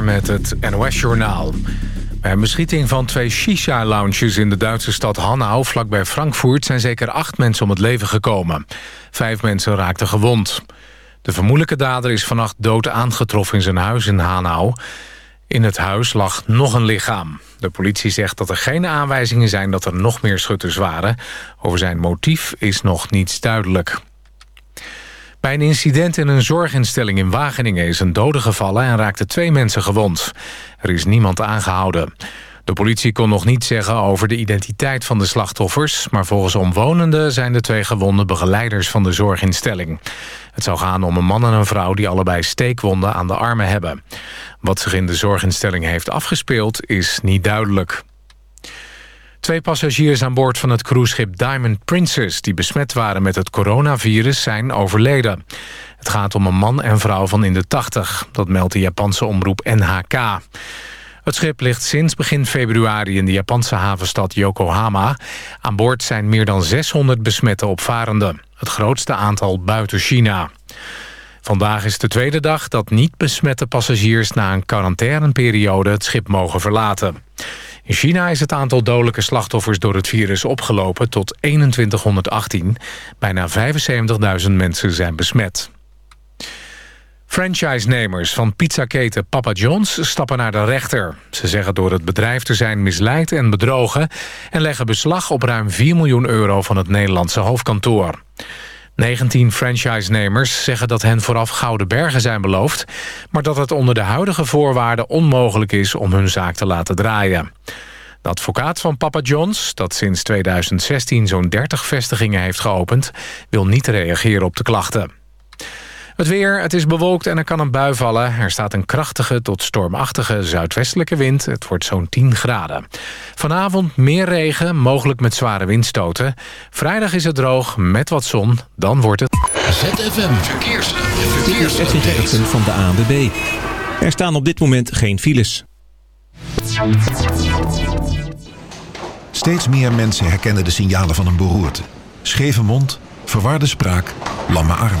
Met het NOS-journaal. Bij een beschieting van twee shisha-lounges in de Duitse stad Hanau... vlakbij Frankfurt zijn zeker acht mensen om het leven gekomen. Vijf mensen raakten gewond. De vermoedelijke dader is vannacht dood aangetroffen in zijn huis in Hanau. In het huis lag nog een lichaam. De politie zegt dat er geen aanwijzingen zijn dat er nog meer schutters waren. Over zijn motief is nog niets duidelijk. Bij een incident in een zorginstelling in Wageningen is een dode gevallen en raakten twee mensen gewond. Er is niemand aangehouden. De politie kon nog niet zeggen over de identiteit van de slachtoffers... maar volgens omwonenden zijn de twee gewonden begeleiders van de zorginstelling. Het zou gaan om een man en een vrouw die allebei steekwonden aan de armen hebben. Wat zich in de zorginstelling heeft afgespeeld is niet duidelijk. Twee passagiers aan boord van het cruiseschip Diamond Princess... die besmet waren met het coronavirus, zijn overleden. Het gaat om een man en vrouw van in de 80. Dat meldt de Japanse omroep NHK. Het schip ligt sinds begin februari in de Japanse havenstad Yokohama. Aan boord zijn meer dan 600 besmette opvarenden. Het grootste aantal buiten China. Vandaag is de tweede dag dat niet besmette passagiers... na een quarantaineperiode het schip mogen verlaten. In China is het aantal dodelijke slachtoffers door het virus opgelopen tot 2118. Bijna 75.000 mensen zijn besmet. Franchise-nemers van pizzaketen Papa John's stappen naar de rechter. Ze zeggen door het bedrijf te zijn misleid en bedrogen... en leggen beslag op ruim 4 miljoen euro van het Nederlandse hoofdkantoor. 19 franchise-nemers zeggen dat hen vooraf gouden bergen zijn beloofd... maar dat het onder de huidige voorwaarden onmogelijk is om hun zaak te laten draaien. De advocaat van Papa John's, dat sinds 2016 zo'n 30 vestigingen heeft geopend... wil niet reageren op de klachten. Het weer, het is bewolkt en er kan een bui vallen. Er staat een krachtige tot stormachtige zuidwestelijke wind. Het wordt zo'n 10 graden. Vanavond meer regen, mogelijk met zware windstoten. Vrijdag is het droog, met wat zon. Dan wordt het... ZFM Verkeers. Verkeers. van de ANWB. Er staan op dit moment geen files. Steeds meer mensen herkennen de signalen van een beroerte. Scheve mond, verwarde spraak, lamme arm.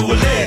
I let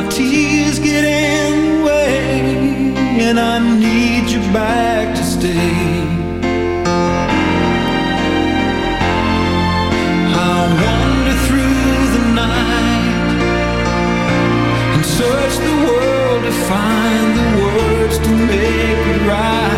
my tears get in the way, and I need you back to stay. I wander through the night and search the world to find the words to make it right.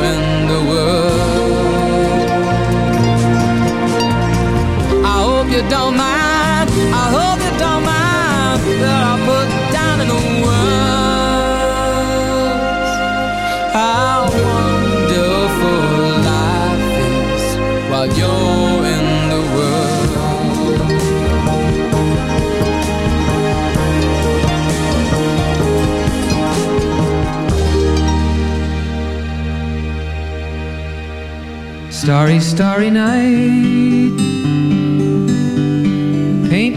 don't mind. I hope you don't mind that I put down in the words how wonderful life is while you're in the world. Starry, starry night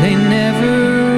they never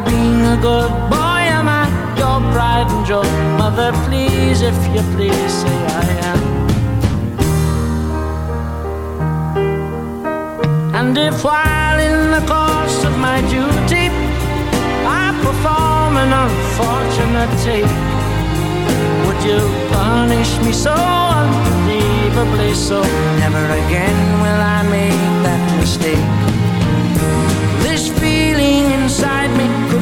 being a good boy? Am I your pride and joy? Mother, please, if you please, say I am. And if while in the course of my duty I perform an unfortunate tape, would you punish me so unbelievably so? Never again will I make that mistake.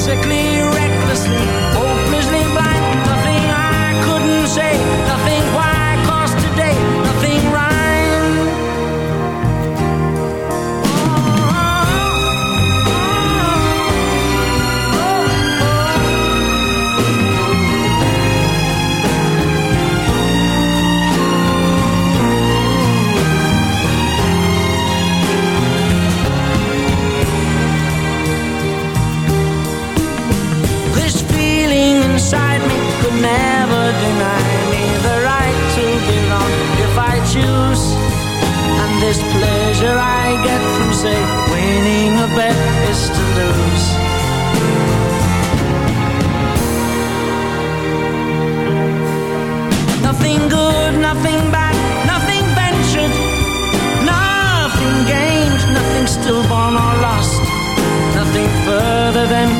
physically, recklessly, This pleasure I get from, say, winning a bet is to lose. Nothing good, nothing bad, nothing ventured, nothing gained, nothing stillborn or lost. Nothing further than